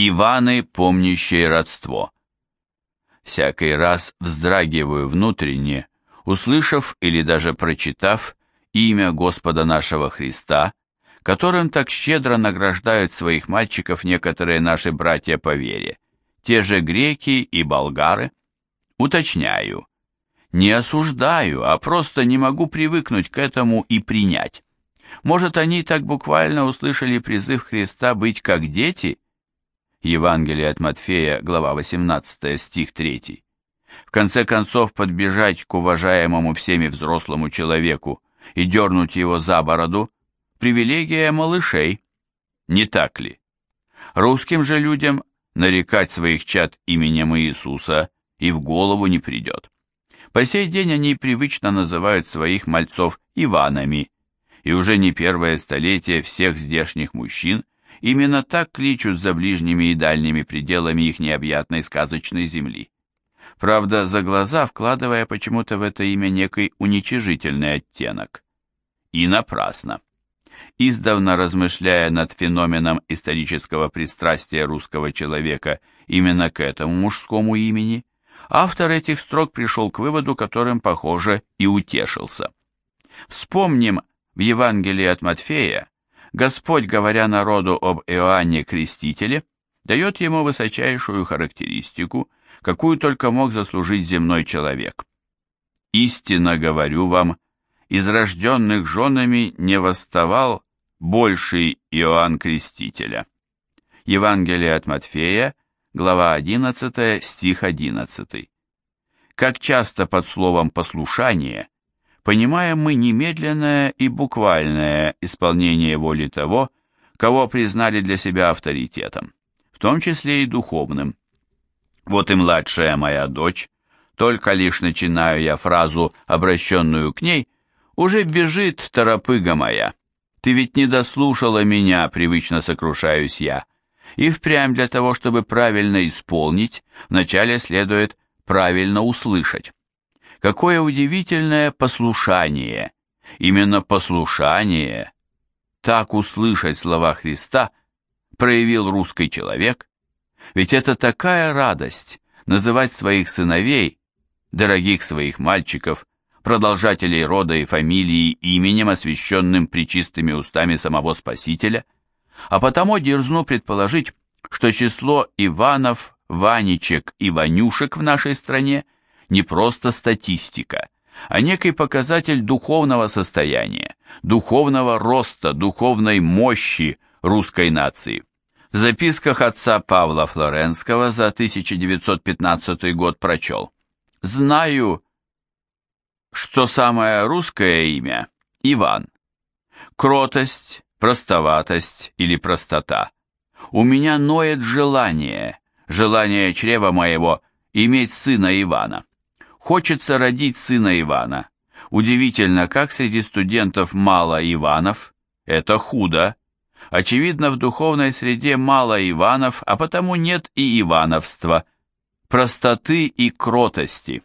Иваны, помнящие родство. Всякий раз вздрагиваю внутренне, услышав или даже прочитав имя Господа нашего Христа, которым так щедро награждают своих мальчиков некоторые наши братья по вере, те же греки и болгары. Уточняю, не осуждаю, а просто не могу привыкнуть к этому и принять. Может, они так буквально услышали призыв Христа быть как дети – Евангелие от Матфея, глава 18, стих 3. В конце концов, подбежать к уважаемому всеми взрослому человеку и дернуть его за бороду – привилегия малышей, не так ли? Русским же людям нарекать своих чад именем Иисуса и в голову не придет. По сей день они привычно называют своих мальцов Иванами, и уже не первое столетие всех здешних мужчин – Именно так кличут за ближними и дальними пределами их необъятной сказочной земли. Правда, за глаза вкладывая почему-то в это имя некий уничижительный оттенок. И напрасно. Издавна размышляя над феноменом исторического пристрастия русского человека именно к этому мужскому имени, автор этих строк пришел к выводу, которым, похоже, и утешился. Вспомним в Евангелии от Матфея Господь, говоря народу об Иоанне Крестителе, дает ему высочайшую характеристику, какую только мог заслужить земной человек. «Истинно говорю вам, из рожденных женами не восставал больший Иоанн Крестителя». Евангелие от Матфея, глава 11, стих 11. Как часто под словом «послушание» понимаем мы немедленное и буквальное исполнение воли того, кого признали для себя авторитетом, в том числе и духовным. Вот и младшая моя дочь, только лишь начинаю я фразу, обращенную к ней, уже бежит торопыга моя. Ты ведь не дослушала меня, привычно сокрушаюсь я. И впрямь для того, чтобы правильно исполнить, вначале следует правильно услышать. Какое удивительное послушание! Именно послушание, так услышать слова Христа, проявил русский человек. Ведь это такая радость называть своих сыновей, дорогих своих мальчиков, продолжателей рода и фамилии именем, освященным причистыми устами самого Спасителя, а потому дерзну предположить, что число Иванов, Ванечек и Ванюшек в нашей стране – не просто статистика, а некий показатель духовного состояния, духовного роста, духовной мощи русской нации. В записках отца Павла Флоренского за 1915 год прочел «Знаю, что самое русское имя – Иван. Кротость, простоватость или простота. У меня ноет желание, желание чрева моего иметь сына Ивана. Хочется родить сына Ивана. Удивительно, как среди студентов мало Иванов. Это худо. Очевидно, в духовной среде мало Иванов, а потому нет и Ивановства, простоты и кротости.